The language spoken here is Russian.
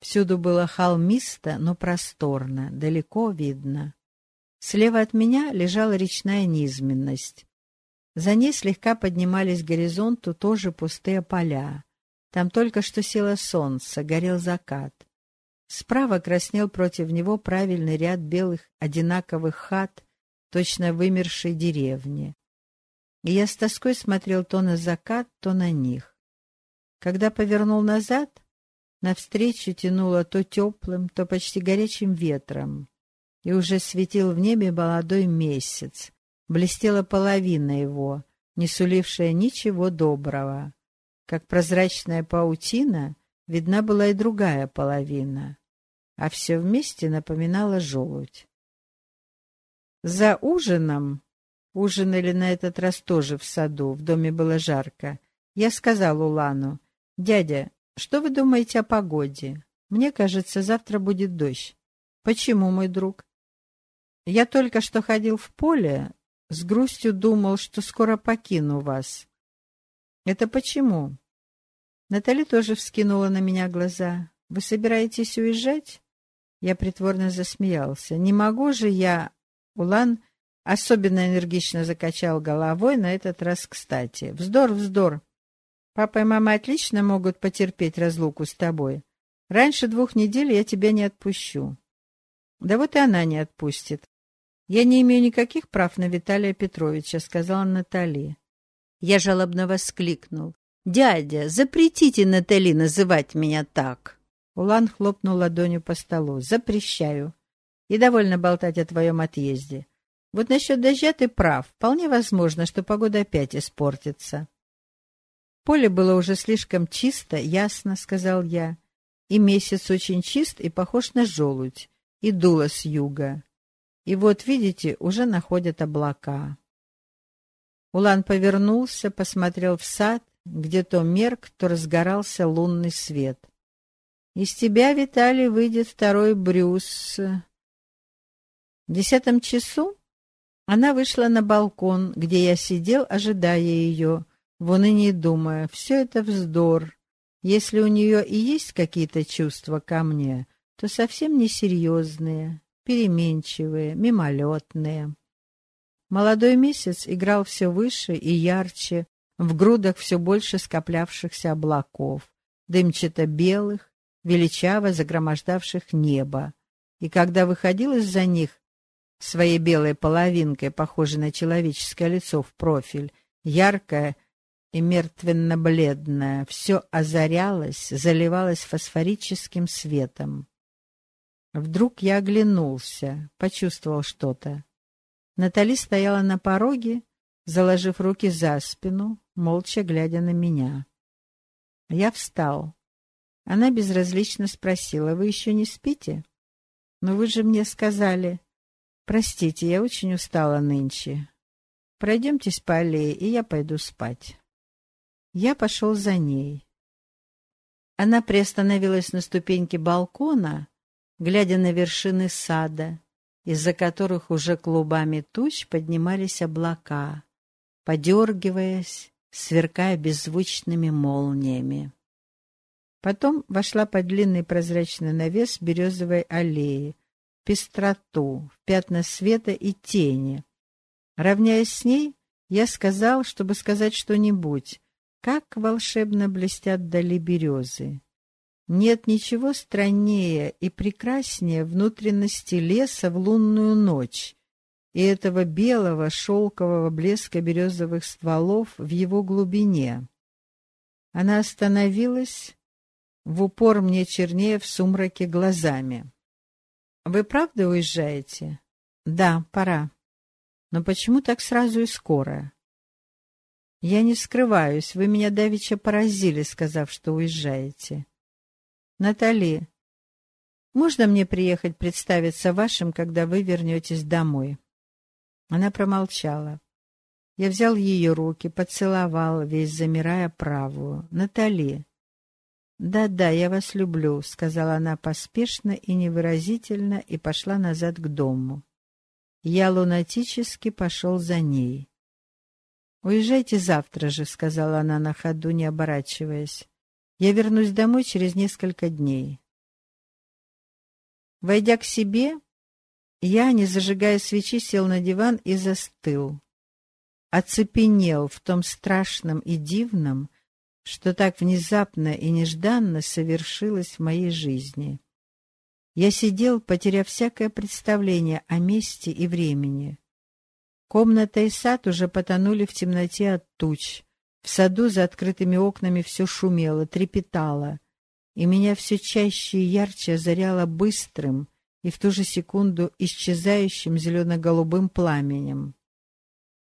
Всюду было холмисто, но просторно, далеко видно. Слева от меня лежала речная низменность. За ней слегка поднимались к горизонту тоже пустые поля. Там только что село солнце, горел закат. Справа краснел против него правильный ряд белых одинаковых хат, точно вымершей деревни. И я с тоской смотрел то на закат, то на них. Когда повернул назад, навстречу тянуло то теплым, то почти горячим ветром, и уже светил в небе молодой месяц, блестела половина его, не сулившая ничего доброго. Как прозрачная паутина, видна была и другая половина, а все вместе напоминало желудь. За ужином, ужинали на этот раз тоже в саду, в доме было жарко, я сказал Улану, «Дядя, что вы думаете о погоде? Мне кажется, завтра будет дождь. Почему, мой друг? Я только что ходил в поле, с грустью думал, что скоро покину вас. Это почему? Натали тоже вскинула на меня глаза. Вы собираетесь уезжать? Я притворно засмеялся. Не могу же я... Улан особенно энергично закачал головой, на этот раз кстати. Вздор, вздор. Папа и мама отлично могут потерпеть разлуку с тобой. Раньше двух недель я тебя не отпущу. Да вот и она не отпустит. Я не имею никаких прав на Виталия Петровича, сказала Натали. Я жалобно воскликнул. «Дядя, запретите Натали называть меня так!» Улан хлопнул ладонью по столу. «Запрещаю. И довольно болтать о твоем отъезде. Вот насчет дождя ты прав. Вполне возможно, что погода опять испортится. Поле было уже слишком чисто, ясно, — сказал я. И месяц очень чист и похож на желудь, и дуло с юга. И вот, видите, уже находят облака. Улан повернулся, посмотрел в сад, где то мерк, то разгорался лунный свет. Из тебя, Виталий, выйдет второй Брюс. В десятом часу она вышла на балкон, где я сидел, ожидая ее, в унынии думая, все это вздор. Если у нее и есть какие-то чувства ко мне, то совсем несерьезные, переменчивые, мимолетные. Молодой месяц играл все выше и ярче, в грудах все больше скоплявшихся облаков, дымчато-белых, величаво загромождавших небо. И когда выходил из-за них своей белой половинкой, похожей на человеческое лицо в профиль, яркое и мертвенно-бледное, все озарялось, заливалось фосфорическим светом. Вдруг я оглянулся, почувствовал что-то. Натали стояла на пороге, заложив руки за спину, молча глядя на меня. Я встал. Она безразлично спросила, «Вы еще не спите?» «Но вы же мне сказали...» «Простите, я очень устала нынче. Пройдемтесь по аллее, и я пойду спать». Я пошел за ней. Она приостановилась на ступеньке балкона, глядя на вершины сада, из-за которых уже клубами туч поднимались облака, подергиваясь, сверкая беззвучными молниями. Потом вошла под длинный прозрачный навес березовой аллеи, пестроту, в пятна света и тени. Равняясь с ней, я сказал, чтобы сказать что-нибудь, как волшебно блестят вдали березы. Нет ничего страннее и прекраснее внутренности леса в лунную ночь и этого белого шелкового блеска березовых стволов в его глубине. Она остановилась, в упор мне чернее в сумраке глазами. «Вы правда уезжаете?» «Да, пора. Но почему так сразу и скоро?» «Я не скрываюсь, вы меня давеча поразили, сказав, что уезжаете». «Натали, можно мне приехать представиться вашим, когда вы вернетесь домой?» Она промолчала. Я взял ее руки, поцеловал, весь замирая правую. «Натали!» «Да-да, я вас люблю», — сказала она поспешно и невыразительно и пошла назад к дому. Я лунатически пошел за ней. «Уезжайте завтра же», — сказала она на ходу, не оборачиваясь. «Я вернусь домой через несколько дней». Войдя к себе, я, не зажигая свечи, сел на диван и застыл. Оцепенел в том страшном и дивном, что так внезапно и нежданно совершилось в моей жизни. Я сидел, потеряв всякое представление о месте и времени. Комната и сад уже потонули в темноте от туч. В саду за открытыми окнами все шумело, трепетало, и меня все чаще и ярче озаряло быстрым и в ту же секунду исчезающим зелено-голубым пламенем.